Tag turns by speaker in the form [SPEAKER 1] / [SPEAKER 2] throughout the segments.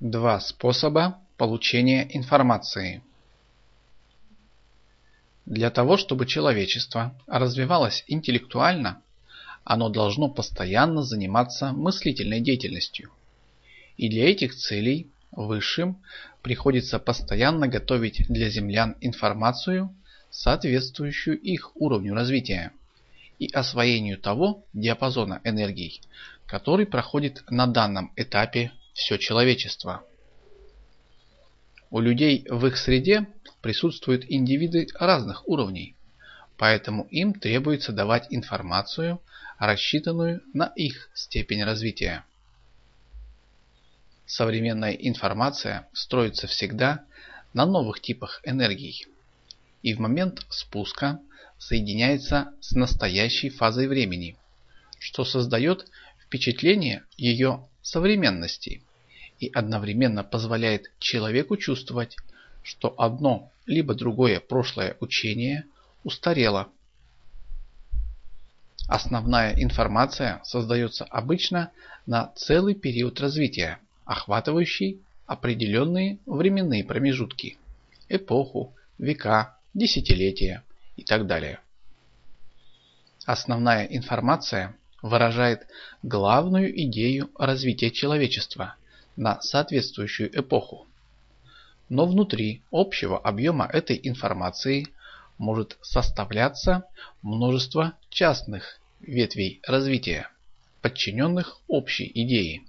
[SPEAKER 1] Два способа получения информации. Для того, чтобы человечество развивалось интеллектуально, оно должно постоянно заниматься мыслительной деятельностью. И для этих целей высшим приходится постоянно готовить для землян информацию, соответствующую их уровню развития и освоению того диапазона энергий, который проходит на данном этапе все человечество. У людей в их среде присутствуют индивиды разных уровней, поэтому им требуется давать информацию, рассчитанную на их степень развития. Современная информация строится всегда на новых типах энергий и в момент спуска соединяется с настоящей фазой времени, что создает впечатление ее современности и одновременно позволяет человеку чувствовать, что одно либо другое прошлое учение устарело. Основная информация создается обычно на целый период развития, охватывающий определенные временные промежутки, эпоху, века, десятилетия и так далее. Основная информация выражает главную идею развития человечества – на соответствующую эпоху. Но внутри общего объема этой информации может составляться множество частных ветвей развития, подчиненных общей идее.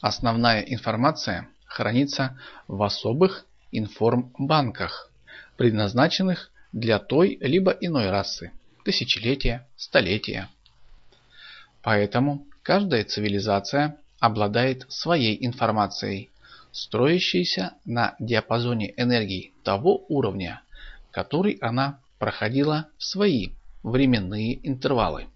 [SPEAKER 1] Основная информация хранится в особых информбанках, предназначенных для той либо иной расы, тысячелетия, столетия. Поэтому каждая цивилизация обладает своей информацией, строящейся на диапазоне энергии того уровня, который она проходила в свои временные интервалы.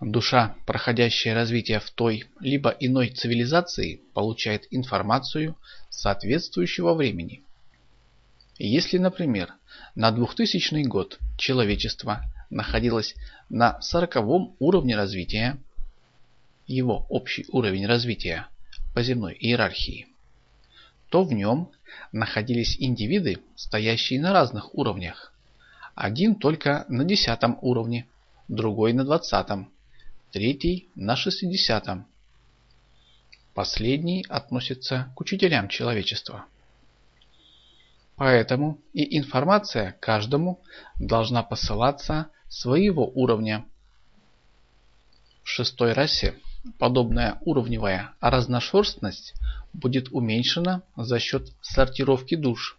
[SPEAKER 1] Душа, проходящая развитие в той либо иной цивилизации, получает информацию соответствующего времени. Если, например, на 2000 год человечество находилось на 40 уровне развития, его общий уровень развития по земной иерархии, то в нем находились индивиды, стоящие на разных уровнях. Один только на десятом уровне, другой на двадцатом, третий на шестидесятом. Последний относится к учителям человечества. Поэтому и информация каждому должна посылаться своего уровня. В шестой расе подобная уровневая разношерстность будет уменьшена за счет сортировки душ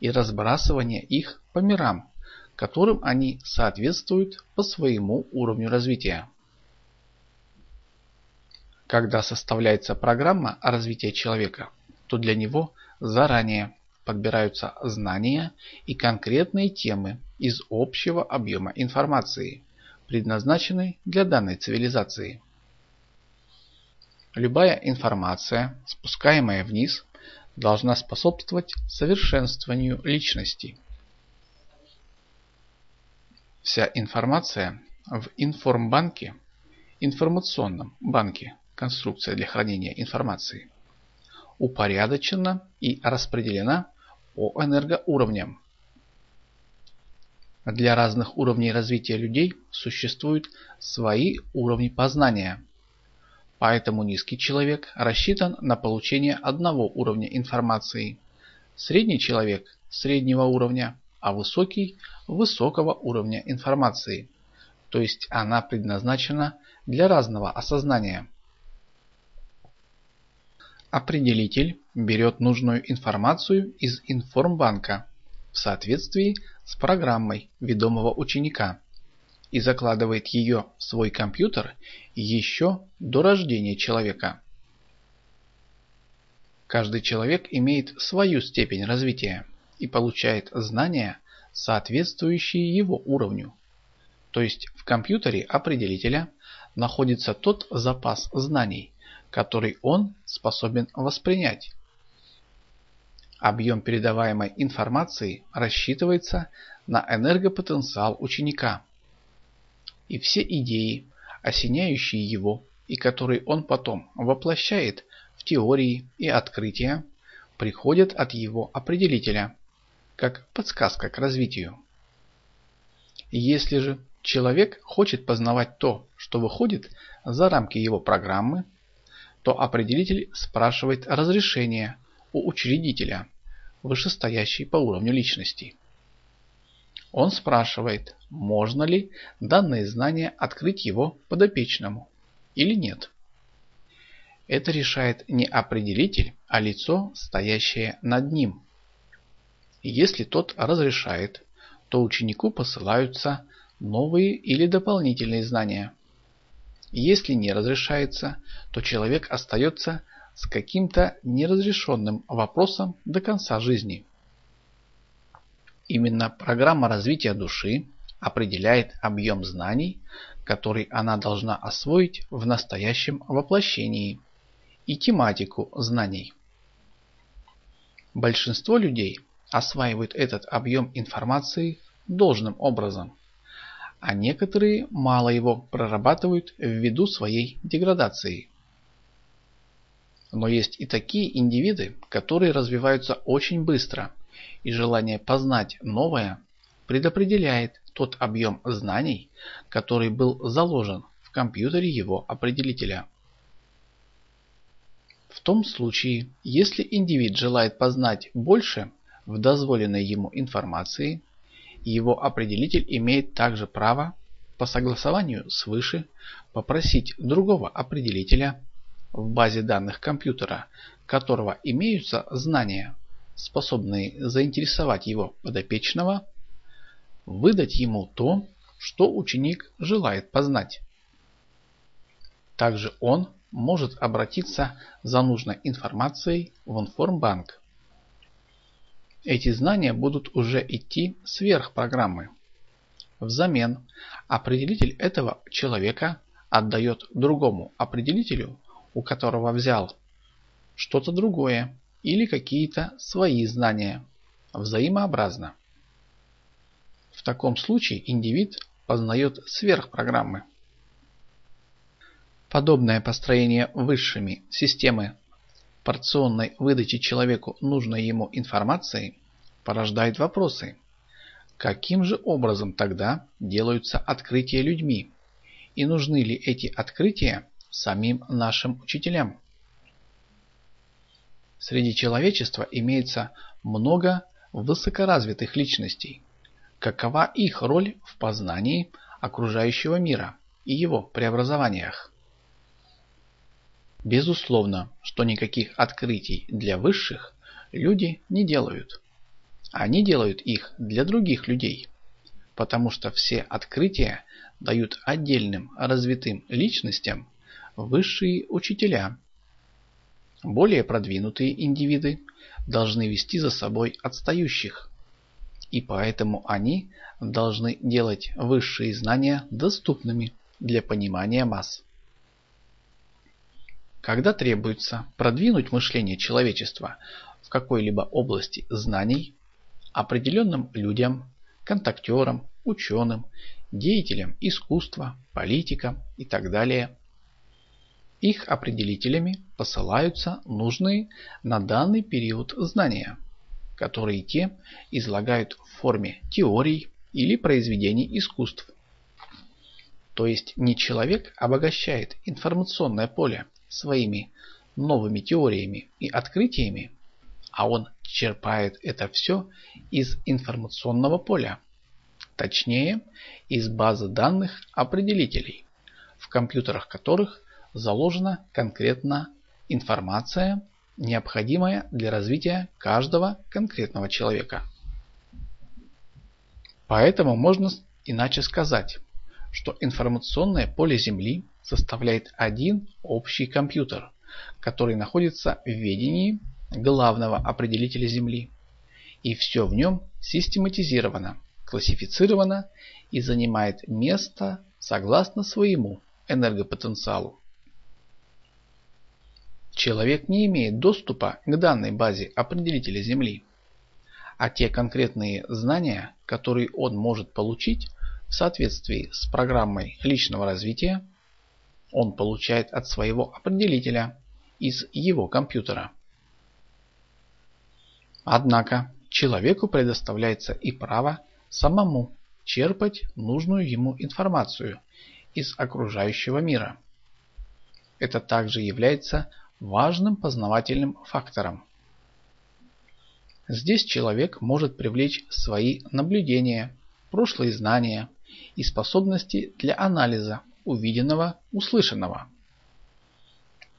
[SPEAKER 1] и разбрасывания их по мирам, которым они соответствуют по своему уровню развития. Когда составляется программа развития человека, то для него заранее подбираются знания и конкретные темы из общего объема информации, предназначенной для данной цивилизации. Любая информация, спускаемая вниз, должна способствовать совершенствованию личности. Вся информация в информбанке, информационном банке, конструкция для хранения информации, упорядочена и распределена по энергоуровням. Для разных уровней развития людей существуют свои уровни познания – Поэтому низкий человек рассчитан на получение одного уровня информации, средний человек – среднего уровня, а высокий – высокого уровня информации. То есть она предназначена для разного осознания. Определитель берет нужную информацию из информбанка в соответствии с программой ведомого ученика и закладывает ее в свой компьютер еще до рождения человека. Каждый человек имеет свою степень развития и получает знания, соответствующие его уровню. То есть в компьютере определителя находится тот запас знаний, который он способен воспринять. Объем передаваемой информации рассчитывается на энергопотенциал ученика и все идеи, осеняющие его, и который он потом воплощает в теории и открытия, приходят от его определителя, как подсказка к развитию. Если же человек хочет познавать то, что выходит за рамки его программы, то определитель спрашивает разрешение у учредителя, вышестоящей по уровню личности. Он спрашивает, можно ли данные знания открыть его подопечному или нет. Это решает не определитель, а лицо, стоящее над ним. Если тот разрешает, то ученику посылаются новые или дополнительные знания. Если не разрешается, то человек остается с каким-то неразрешенным вопросом до конца жизни. Именно программа развития души определяет объем знаний, который она должна освоить в настоящем воплощении, и тематику знаний. Большинство людей осваивают этот объем информации должным образом, а некоторые мало его прорабатывают ввиду своей деградации. Но есть и такие индивиды, которые развиваются очень быстро – и желание познать новое предопределяет тот объем знаний, который был заложен в компьютере его определителя. В том случае, если индивид желает познать больше в дозволенной ему информации, его определитель имеет также право по согласованию свыше попросить другого определителя в базе данных компьютера, которого имеются знания, способные заинтересовать его подопечного, выдать ему то, что ученик желает познать. Также он может обратиться за нужной информацией в информбанк. Эти знания будут уже идти сверх программы. Взамен определитель этого человека отдает другому определителю, у которого взял что-то другое, или какие-то свои знания, взаимообразно. В таком случае индивид познает сверхпрограммы. Подобное построение высшими системы порционной выдачи человеку нужной ему информации порождает вопросы. Каким же образом тогда делаются открытия людьми? И нужны ли эти открытия самим нашим учителям? Среди человечества имеется много высокоразвитых личностей. Какова их роль в познании окружающего мира и его преобразованиях? Безусловно, что никаких открытий для высших люди не делают. Они делают их для других людей, потому что все открытия дают отдельным развитым личностям высшие учителя более продвинутые индивиды должны вести за собой отстающих, и поэтому они должны делать высшие знания доступными для понимания масс. Когда требуется продвинуть мышление человечества в какой-либо области знаний, определенным людям, контактерам, ученым, деятелям искусства, политикам и так далее – их определителями посылаются нужные на данный период знания, которые те излагают в форме теорий или произведений искусств. То есть не человек обогащает информационное поле своими новыми теориями и открытиями, а он черпает это все из информационного поля, точнее из базы данных определителей, в компьютерах которых заложена конкретно информация, необходимая для развития каждого конкретного человека. Поэтому можно иначе сказать, что информационное поле Земли составляет один общий компьютер, который находится в ведении главного определителя Земли. И все в нем систематизировано, классифицировано и занимает место согласно своему энергопотенциалу. Человек не имеет доступа к данной базе определителя Земли, а те конкретные знания, которые он может получить в соответствии с программой личного развития, он получает от своего определителя из его компьютера. Однако человеку предоставляется и право самому черпать нужную ему информацию из окружающего мира. Это также является важным познавательным фактором. Здесь человек может привлечь свои наблюдения, прошлые знания и способности для анализа увиденного, услышанного.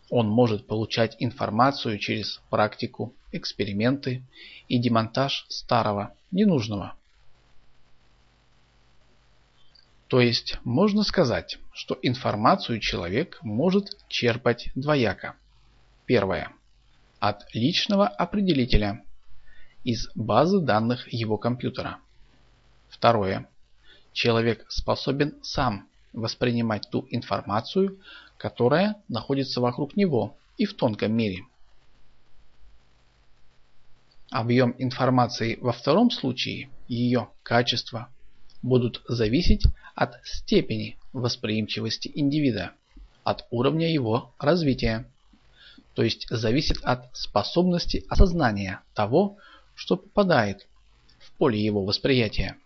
[SPEAKER 1] Он может получать информацию через практику, эксперименты и демонтаж старого, ненужного. То есть можно сказать, что информацию человек может черпать двояко. Первое. От личного определителя из базы данных его компьютера. Второе. Человек способен сам воспринимать ту информацию, которая находится вокруг него и в тонком мире. Объем информации во втором случае, ее качество, будут зависеть от степени восприимчивости индивида, от уровня его развития. То есть зависит от способности осознания того, что попадает в поле его восприятия.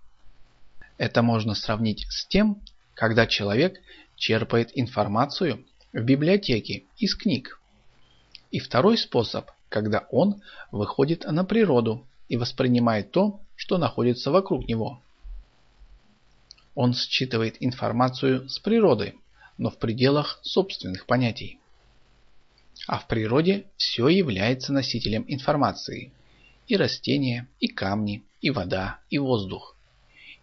[SPEAKER 1] Это можно сравнить с тем, когда человек черпает информацию в библиотеке из книг. И второй способ, когда он выходит на природу и воспринимает то, что находится вокруг него. Он считывает информацию с природы, но в пределах собственных понятий. А в природе все является носителем информации. И растения, и камни, и вода, и воздух.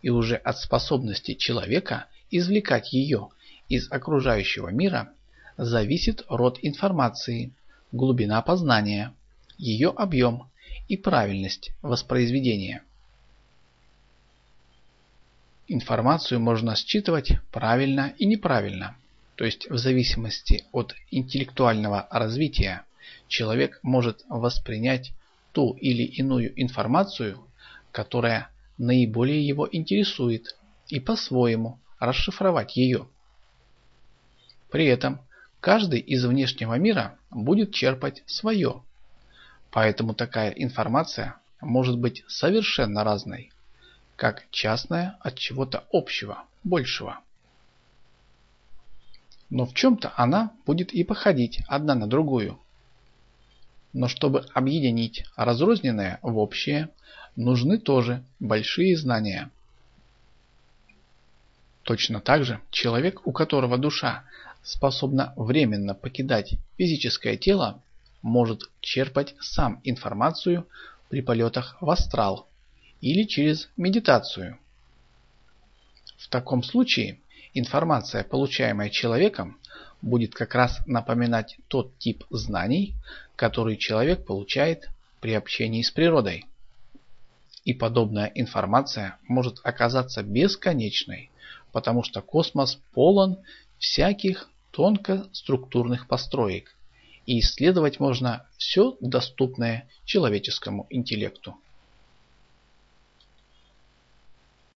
[SPEAKER 1] И уже от способности человека извлекать ее из окружающего мира зависит род информации, глубина познания, ее объем и правильность воспроизведения. Информацию можно считывать правильно и неправильно, то есть в зависимости от интеллектуального развития человек может воспринять ту или иную информацию, которая наиболее его интересует, и по-своему расшифровать ее. При этом каждый из внешнего мира будет черпать свое. Поэтому такая информация может быть совершенно разной, как частная от чего-то общего, большего. Но в чем-то она будет и походить одна на другую. Но чтобы объединить разрозненное в общее, нужны тоже большие знания. Точно так же человек, у которого душа способна временно покидать физическое тело, может черпать сам информацию при полетах в астрал или через медитацию. В таком случае информация, получаемая человеком, будет как раз напоминать тот тип знаний, который человек получает при общении с природой. И подобная информация может оказаться бесконечной, потому что космос полон всяких тонкоструктурных построек, и исследовать можно все доступное человеческому интеллекту.